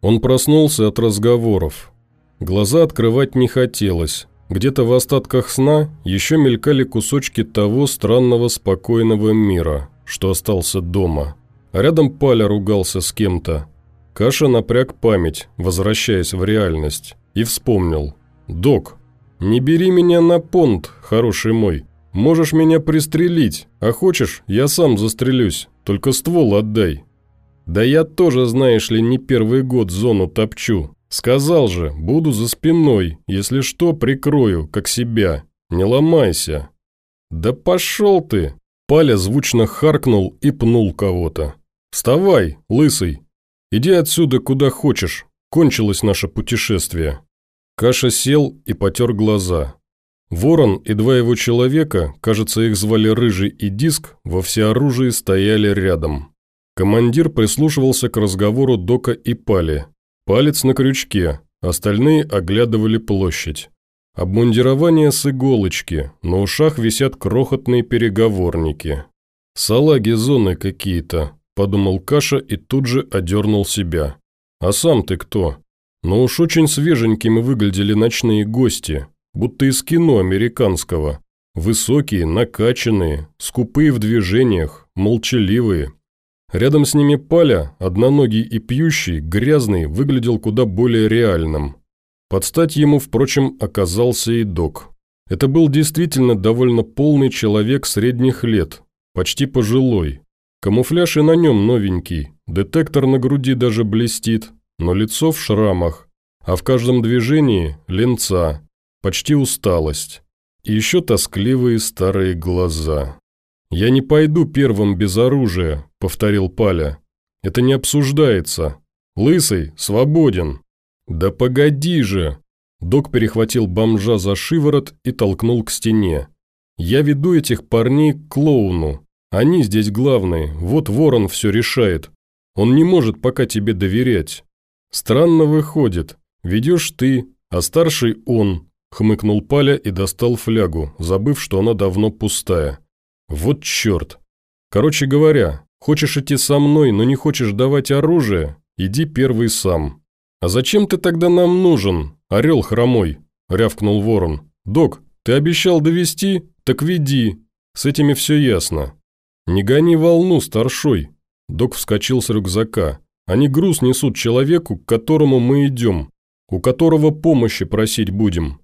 Он проснулся от разговоров. Глаза открывать не хотелось. Где-то в остатках сна еще мелькали кусочки того странного спокойного мира, что остался дома. А рядом Паля ругался с кем-то. Каша напряг память, возвращаясь в реальность, и вспомнил. «Док, не бери меня на понт, хороший мой. Можешь меня пристрелить, а хочешь, я сам застрелюсь, только ствол отдай». «Да я тоже, знаешь ли, не первый год зону топчу. Сказал же, буду за спиной, если что, прикрою, как себя. Не ломайся». «Да пошел ты!» Паля звучно харкнул и пнул кого-то. «Вставай, лысый! Иди отсюда куда хочешь, кончилось наше путешествие». Каша сел и потер глаза. Ворон и два его человека, кажется, их звали Рыжий и Диск, во всеоружии стояли рядом. Командир прислушивался к разговору Дока и Пали. Палец на крючке, остальные оглядывали площадь. Обмундирование с иголочки, на ушах висят крохотные переговорники. «Салаги зоны какие-то», – подумал Каша и тут же одернул себя. «А сам ты кто?» Но уж очень свеженькими выглядели ночные гости, будто из кино американского. Высокие, накачанные, скупые в движениях, молчаливые. Рядом с ними Паля, одноногий и пьющий, грязный, выглядел куда более реальным. Под стать ему, впрочем, оказался и док. Это был действительно довольно полный человек средних лет, почти пожилой. Камуфляж и на нем новенький, детектор на груди даже блестит, но лицо в шрамах, а в каждом движении – ленца, почти усталость. И еще тоскливые старые глаза. «Я не пойду первым без оружия», – повторил Паля. «Это не обсуждается. Лысый, свободен». «Да погоди же!» Док перехватил бомжа за шиворот и толкнул к стене. «Я веду этих парней к клоуну. Они здесь главные, вот ворон все решает. Он не может пока тебе доверять». «Странно выходит. Ведешь ты, а старший он», – хмыкнул Паля и достал флягу, забыв, что она давно пустая. «Вот черт! Короче говоря, хочешь идти со мной, но не хочешь давать оружие, иди первый сам». «А зачем ты тогда нам нужен, орел хромой?» – рявкнул ворон. «Док, ты обещал довести, так веди. С этими все ясно». «Не гони волну, старшой!» Док вскочил с рюкзака. «Они груз несут человеку, к которому мы идем, у которого помощи просить будем.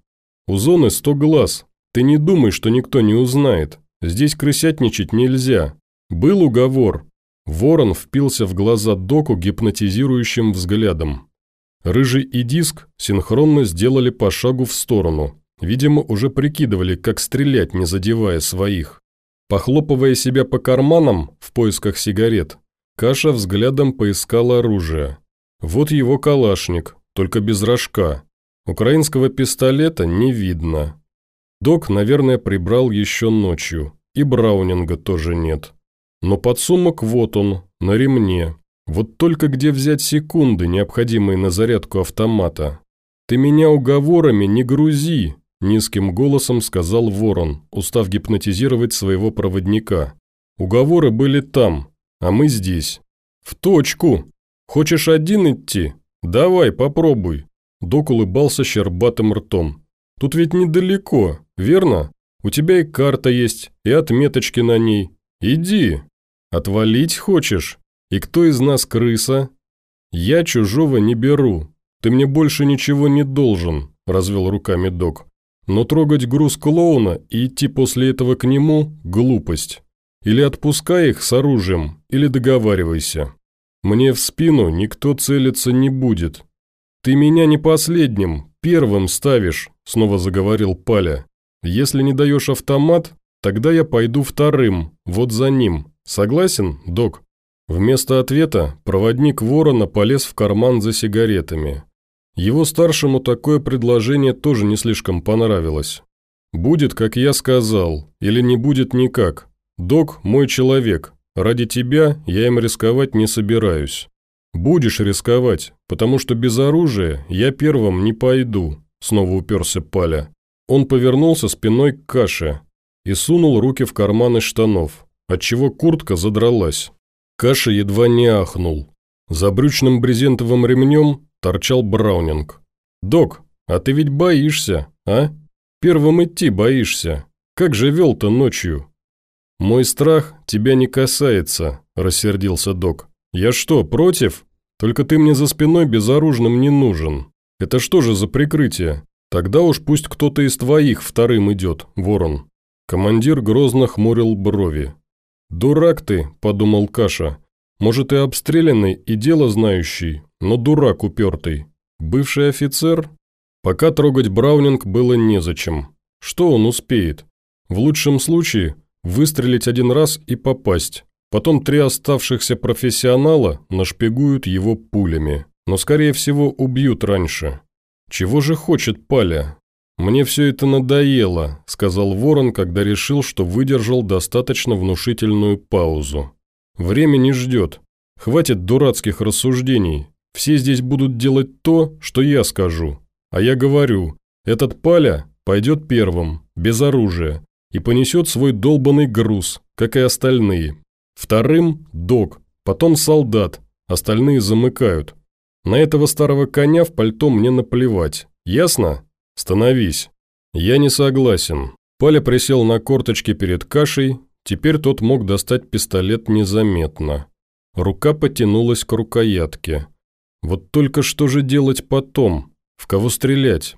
У зоны сто глаз. Ты не думай, что никто не узнает. Здесь крысятничать нельзя. Был уговор. Ворон впился в глаза Доку гипнотизирующим взглядом. Рыжий и Диск синхронно сделали по шагу в сторону. Видимо, уже прикидывали, как стрелять, не задевая своих. Похлопывая себя по карманам в поисках сигарет, Каша взглядом поискал оружие. Вот его калашник, только без рожка. Украинского пистолета не видно. Док, наверное, прибрал еще ночью. И Браунинга тоже нет. Но подсумок вот он, на ремне. Вот только где взять секунды, необходимые на зарядку автомата? «Ты меня уговорами не грузи», – низким голосом сказал Ворон, устав гипнотизировать своего проводника. «Уговоры были там, а мы здесь». «В точку! Хочешь один идти? Давай, попробуй». Док улыбался щербатым ртом. «Тут ведь недалеко, верно? У тебя и карта есть, и отметочки на ней. Иди. Отвалить хочешь? И кто из нас крыса? Я чужого не беру. Ты мне больше ничего не должен», – развел руками док. «Но трогать груз клоуна и идти после этого к нему – глупость. Или отпускай их с оружием, или договаривайся. Мне в спину никто целиться не будет. Ты меня не последним, первым ставишь», – снова заговорил Паля. Если не даешь автомат, тогда я пойду вторым, вот за ним. Согласен, док?» Вместо ответа проводник ворона полез в карман за сигаретами. Его старшему такое предложение тоже не слишком понравилось. «Будет, как я сказал, или не будет никак. Док – мой человек. Ради тебя я им рисковать не собираюсь. Будешь рисковать, потому что без оружия я первым не пойду», – снова уперся Паля. Он повернулся спиной к каше и сунул руки в карманы штанов, отчего куртка задралась. Каша едва не ахнул. За брючным брезентовым ремнем торчал Браунинг. «Док, а ты ведь боишься, а? Первым идти боишься. Как же вел-то ночью?» «Мой страх тебя не касается», – рассердился док. «Я что, против? Только ты мне за спиной безоружным не нужен. Это что же за прикрытие? Тогда уж пусть кто-то из твоих вторым идет, ворон». Командир грозно хмурил брови. «Дурак ты», – подумал Каша. «Может, и обстрелянный, и дело знающий, но дурак упертый. Бывший офицер?» Пока трогать Браунинг было незачем. Что он успеет? В лучшем случае выстрелить один раз и попасть. Потом три оставшихся профессионала нашпигуют его пулями, но, скорее всего, убьют раньше. Чего же хочет Паля? «Мне все это надоело», – сказал Ворон, когда решил, что выдержал достаточно внушительную паузу. «Время не ждет. Хватит дурацких рассуждений. Все здесь будут делать то, что я скажу. А я говорю, этот Паля пойдет первым, без оружия, и понесет свой долбанный груз, как и остальные. Вторым – док, потом солдат, остальные замыкают. На этого старого коня в пальто мне наплевать. Ясно? Становись. Я не согласен. Паля присел на корточки перед кашей, теперь тот мог достать пистолет незаметно. Рука потянулась к рукоятке. Вот только что же делать потом? В кого стрелять?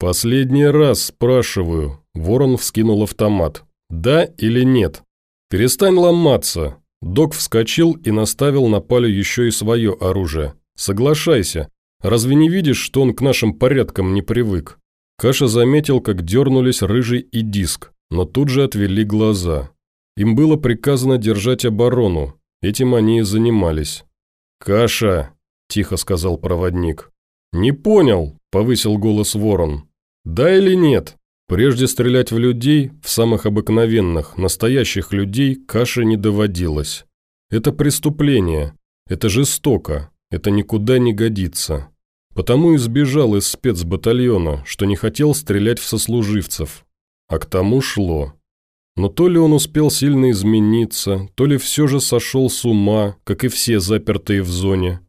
Последний раз спрашиваю. Ворон вскинул автомат. Да или нет? Перестань ломаться. Док вскочил и наставил на Палю еще и свое оружие. Соглашайся. Разве не видишь, что он к нашим порядкам не привык? Каша заметил, как дернулись рыжий и диск, но тут же отвели глаза. Им было приказано держать оборону, этим они и занимались. «Каша!» – тихо сказал проводник. «Не понял», – повысил голос ворон. «Да или нет?» Прежде стрелять в людей, в самых обыкновенных, настоящих людей, Каше не доводилось. Это преступление, это жестоко, это никуда не годится. Потому и сбежал из спецбатальона, что не хотел стрелять в сослуживцев. А к тому шло. Но то ли он успел сильно измениться, то ли все же сошел с ума, как и все запертые в зоне.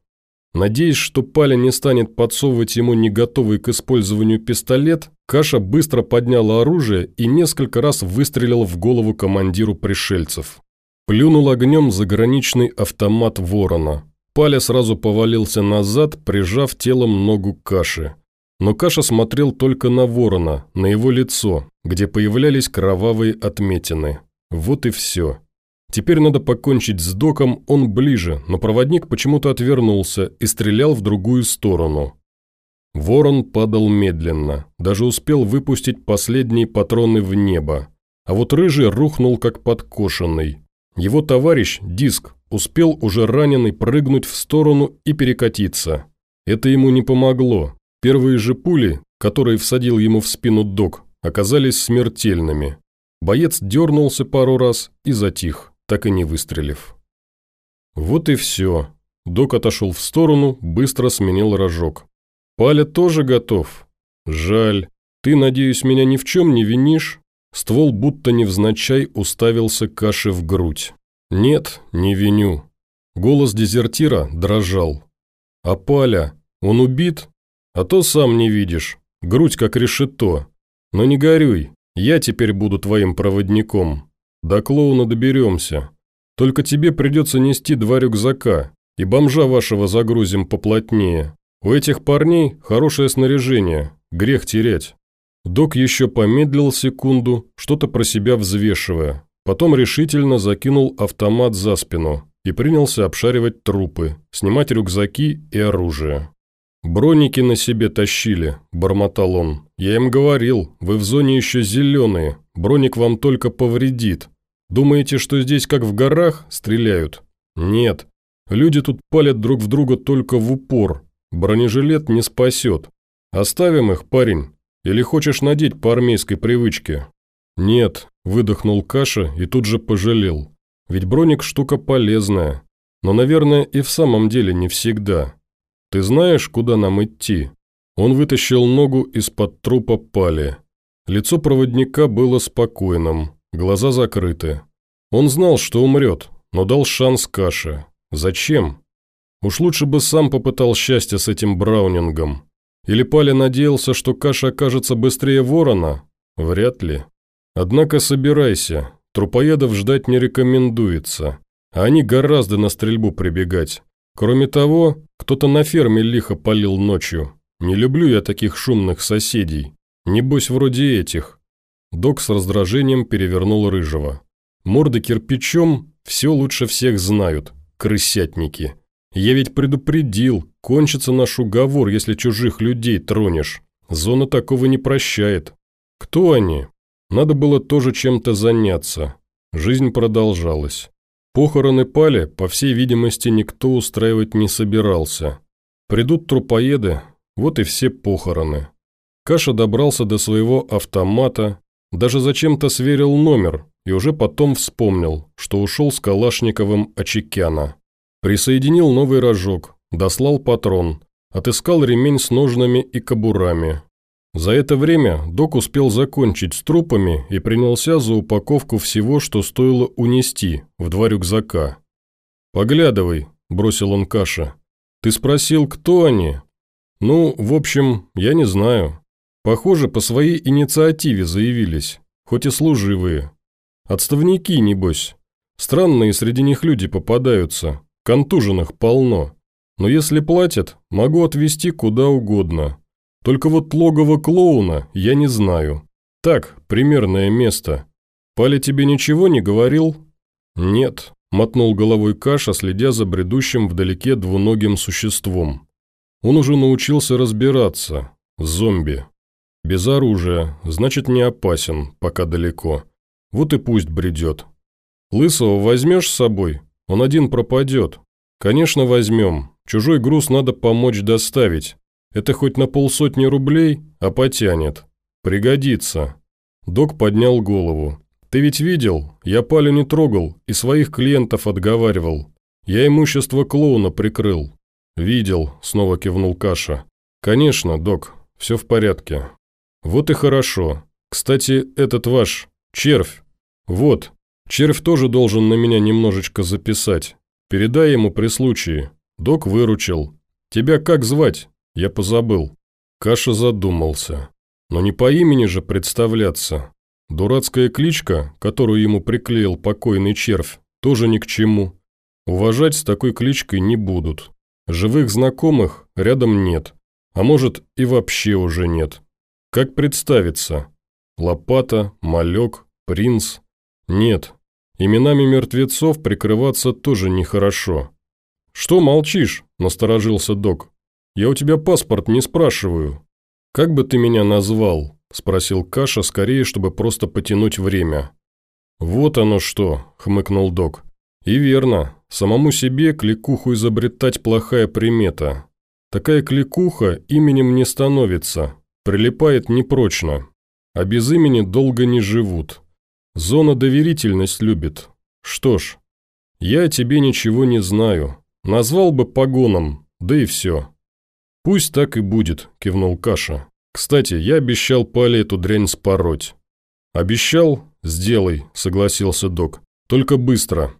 Надеясь, что Паля не станет подсовывать ему не готовый к использованию пистолет, Каша быстро поднял оружие и несколько раз выстрелил в голову командиру пришельцев. Плюнул огнем заграничный автомат ворона. Паля сразу повалился назад, прижав телом ногу Каши. Но Каша смотрел только на ворона, на его лицо, где появлялись кровавые отметины. Вот и все. Теперь надо покончить с доком, он ближе, но проводник почему-то отвернулся и стрелял в другую сторону. Ворон падал медленно, даже успел выпустить последние патроны в небо. А вот рыжий рухнул как подкошенный. Его товарищ, Диск, успел уже раненый прыгнуть в сторону и перекатиться. Это ему не помогло. Первые же пули, которые всадил ему в спину док, оказались смертельными. Боец дернулся пару раз и затих так и не выстрелив. Вот и все. Док отошел в сторону, быстро сменил рожок. «Паля тоже готов? Жаль. Ты, надеюсь, меня ни в чем не винишь?» Ствол будто невзначай уставился каши в грудь. «Нет, не виню». Голос дезертира дрожал. «А Паля? Он убит? А то сам не видишь. Грудь как решето. Но не горюй, я теперь буду твоим проводником. До клоуна доберемся. Только тебе придется нести два рюкзака, и бомжа вашего загрузим поплотнее. У этих парней хорошее снаряжение, грех терять». Док еще помедлил секунду, что-то про себя взвешивая. Потом решительно закинул автомат за спину и принялся обшаривать трупы, снимать рюкзаки и оружие. «Броники на себе тащили», – бормотал он. «Я им говорил, вы в зоне еще зеленые, броник вам только повредит. Думаете, что здесь, как в горах, стреляют? Нет. Люди тут палят друг в друга только в упор. Бронежилет не спасет. Оставим их, парень. Или хочешь надеть по армейской привычке?» «Нет», – выдохнул Каша и тут же пожалел. «Ведь броник штука полезная. Но, наверное, и в самом деле не всегда. «Ты знаешь, куда нам идти?» Он вытащил ногу из-под трупа пали. Лицо проводника было спокойным, глаза закрыты. Он знал, что умрет, но дал шанс Каше. Зачем? Уж лучше бы сам попытал счастье с этим Браунингом. Или Паля надеялся, что каша окажется быстрее ворона? Вряд ли. Однако собирайся, трупоедов ждать не рекомендуется, а они гораздо на стрельбу прибегать. Кроме того, кто-то на ферме лихо палил ночью. Не люблю я таких шумных соседей. Небось, вроде этих. Док с раздражением перевернул рыжего. Морды кирпичом все лучше всех знают, крысятники. Я ведь предупредил, кончится наш уговор, если чужих людей тронешь. Зона такого не прощает. Кто они? Надо было тоже чем-то заняться. Жизнь продолжалась. Похороны пали, по всей видимости, никто устраивать не собирался. Придут трупоеды, вот и все похороны. Каша добрался до своего автомата, даже зачем-то сверил номер и уже потом вспомнил, что ушел с Калашниковым Очекяна. Присоединил новый рожок, дослал патрон, отыскал ремень с ножнами и кобурами, за это время док успел закончить с трупами и принялся за упаковку всего, что стоило унести, в два рюкзака. «Поглядывай», – бросил он Каша. «Ты спросил, кто они?» «Ну, в общем, я не знаю. Похоже, по своей инициативе заявились, хоть и служивые. Отставники, небось. Странные среди них люди попадаются, контуженных полно. Но если платят, могу отвезти куда угодно. Только вот логово клоуна я не знаю. Так, примерное место. Паля тебе ничего не говорил?» «Нет», – мотнул головой Каша, следя за бредущим вдалеке двуногим существом. Он уже научился разбираться. Зомби. Без оружия, значит не опасен, пока далеко. Вот и пусть бредет. Лысого возьмешь с собой? Он один пропадет. Конечно, возьмем. Чужой груз надо помочь доставить. Это хоть на полсотни рублей, а потянет. Пригодится». Док поднял голову. «Ты ведь видел? Я Палю не трогал и своих клиентов отговаривал. Я имущество клоуна прикрыл». «Видел», – снова кивнул Каша. «Конечно, док, все в порядке». «Вот и хорошо. Кстати, этот ваш, червь. Вот, червь тоже должен на меня немножечко записать. Передай ему при случае. Док выручил. Тебя как звать?» Я позабыл. Каша задумался. Но не по имени же представляться. Дурацкая кличка, которую ему приклеил покойный червь, тоже ни к чему. Уважать с такой кличкой не будут. Живых знакомых рядом нет. А может и вообще уже нет. Как представиться? Лопата, малек, принц? Нет. Именами мертвецов прикрываться тоже нехорошо. «Что молчишь?» – насторожился док. Я у тебя паспорт не спрашиваю. Как бы ты меня назвал?» – спросил Каша, скорее, чтобы просто потянуть время. «Вот оно что», – хмыкнул док. «И верно, самому себе кликуху изобретать плохая примета. Такая кликуха именем не становится, прилипает непрочно, а без имени долго не живут. Зона доверительность любит. Что ж, я тебе ничего не знаю. Назвал бы погоном, да и все. «Пусть так и будет», – кивнул Каша. «Кстати, я обещал Пале эту дрянь спороть». «Обещал? Сделай», – согласился док. «Только быстро».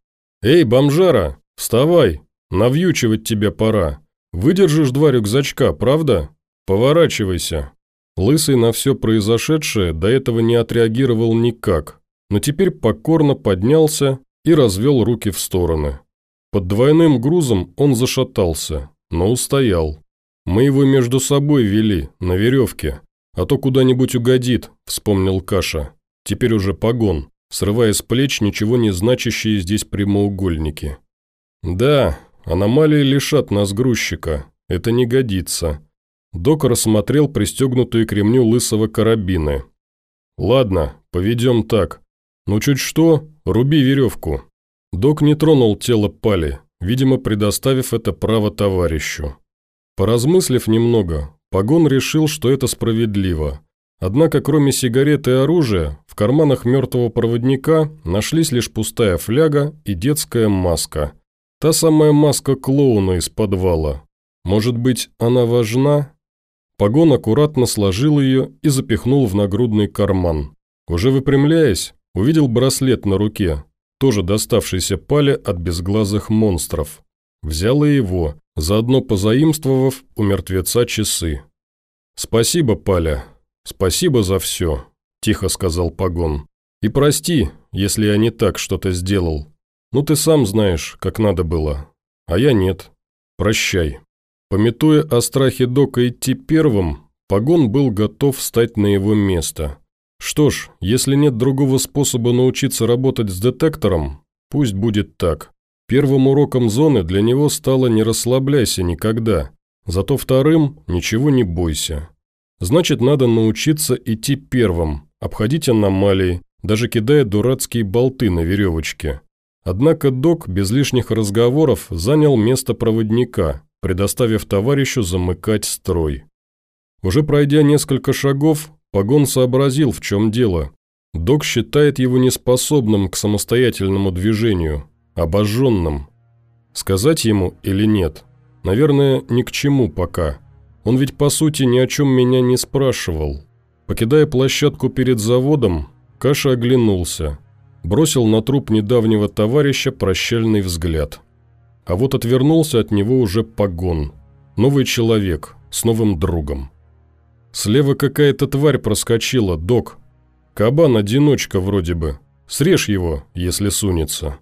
«Эй, бомжара, вставай, навьючивать тебе пора. Выдержишь два рюкзачка, правда? Поворачивайся». Лысый на все произошедшее до этого не отреагировал никак, но теперь покорно поднялся и развел руки в стороны. Под двойным грузом он зашатался, но устоял. «Мы его между собой вели, на веревке, а то куда-нибудь угодит», – вспомнил Каша. «Теперь уже погон, срывая с плеч ничего не значащие здесь прямоугольники». «Да, аномалии лишат нас грузчика, это не годится». Док рассмотрел пристегнутую к ремню лысого карабины. «Ладно, поведем так. Ну чуть что, руби веревку». Док не тронул тело Пали, видимо, предоставив это право товарищу. Поразмыслив немного, Погон решил, что это справедливо. Однако, кроме сигарет и оружия, в карманах мертвого проводника нашлись лишь пустая фляга и детская маска. Та самая маска клоуна из подвала. Может быть, она важна? Погон аккуратно сложил ее и запихнул в нагрудный карман. Уже выпрямляясь, увидел браслет на руке, тоже доставшийся пале от безглазых монстров. Взял и его, заодно позаимствовав у мертвеца часы. «Спасибо, Паля. Спасибо за все», – тихо сказал Погон. «И прости, если я не так что-то сделал. Ну ты сам знаешь, как надо было. А я нет. Прощай». Пометуя о страхе Дока идти первым, Погон был готов встать на его место. Что ж, если нет другого способа научиться работать с детектором, пусть будет так. Первым уроком зоны для него стало «не расслабляйся никогда», зато вторым «ничего не бойся». Значит, надо научиться идти первым, обходить аномалии, даже кидая дурацкие болты на веревочке. Однако док без лишних разговоров занял место проводника, предоставив товарищу замыкать строй. Уже пройдя несколько шагов, Погон сообразил, в чем дело. Док считает его неспособным к самостоятельному движению, обожженным. Сказать ему или нет? Наверное, ни к чему пока. Он ведь по сути ни о чем меня не спрашивал. Покидая площадку перед заводом, Каша оглянулся. Бросил на труп недавнего товарища прощальный взгляд. А вот отвернулся от него уже погон. Новый человек, с новым другом. Слева какая-то тварь проскочила, док. Кабан-одиночка вроде бы. Срежь его, если сунется.